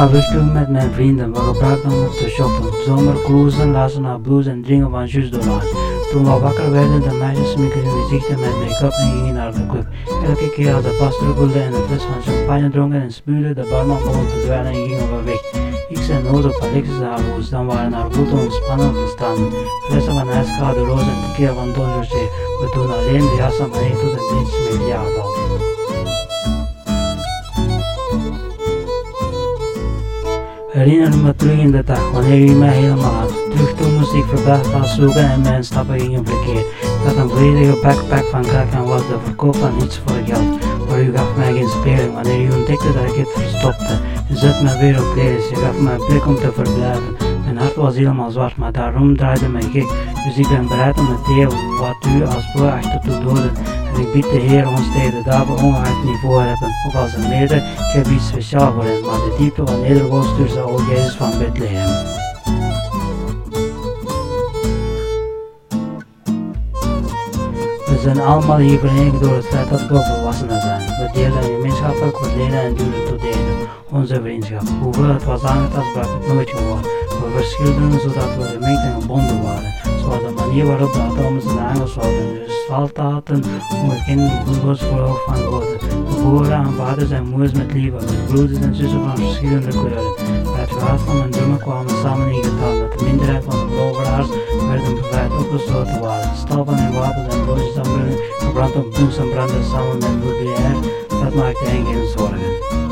ga weg met mijn vrienden, we gebruikten om te shoppen. Zomer cruisen, lazen naar blues en drinken van jus dollar. Toen we wakker werden, de meisjes smikten hun gezichten met make-up en gingen naar de club. Elke keer als de pas terugbelde en een fles van champagne dronken en spuurde, de barman begon te dweilen en gingen we weg. Ik zei nood op Alexis Haarloes, dan waren haar voeten ontspannen de staan. Flessen van ijskoude roos en tequila van Don. We doen alleen de jas aan beneden tot het dienst met ja. Herinner me terug in de dag, wanneer u mij helemaal had. Terug toen moest ik verdacht gaan zoeken en mijn stappen gingen verkeerd. Ik had een volledige backpack van krak en was de verkoop van niets voor geld. Maar u gaf mij geen speling wanneer u ontdekte dat ik het verstopte. U zet me weer op deze, je gaf me een plek om te verblijven. Mijn hart was helemaal zwart, maar daarom draaide mij gek. Dus ik ben bereid om het deel wat u als voor achter te doden. En ik bied de Heer ons tegen de dagen ongeacht niveau hebben. Of als een meerder, ik heb iets speciaal voor hen. Maar de diepte van Nederland stuurt ze al Jezus van Bethlehem. We zijn allemaal hier verenigd door het feit dat we volwassenen zijn. We delen een gemeenschappelijk verleden en duren tot delen. Onze vriendschap. Hoewel het was aangetast, brak het nooit gewoon. Verschilden zodat we gemengd en gebonden waren. Zoals de manier waarop de atomen zijn aangesloten. Dus resultaten onbekende bloedloos voor van God. Geboren aan vaders en moeders met liefde, met broeders en zussen van verschillende kleuren. Bij het verhaal van mijn drummen kwamen samen in getal dat de minderheid van de beloveraars werden bevrijd opgesloten waren. Stal van hun wapens en broodjes aan gebrand op boens en branden samen met bloed Dat maakte hen geen zorgen.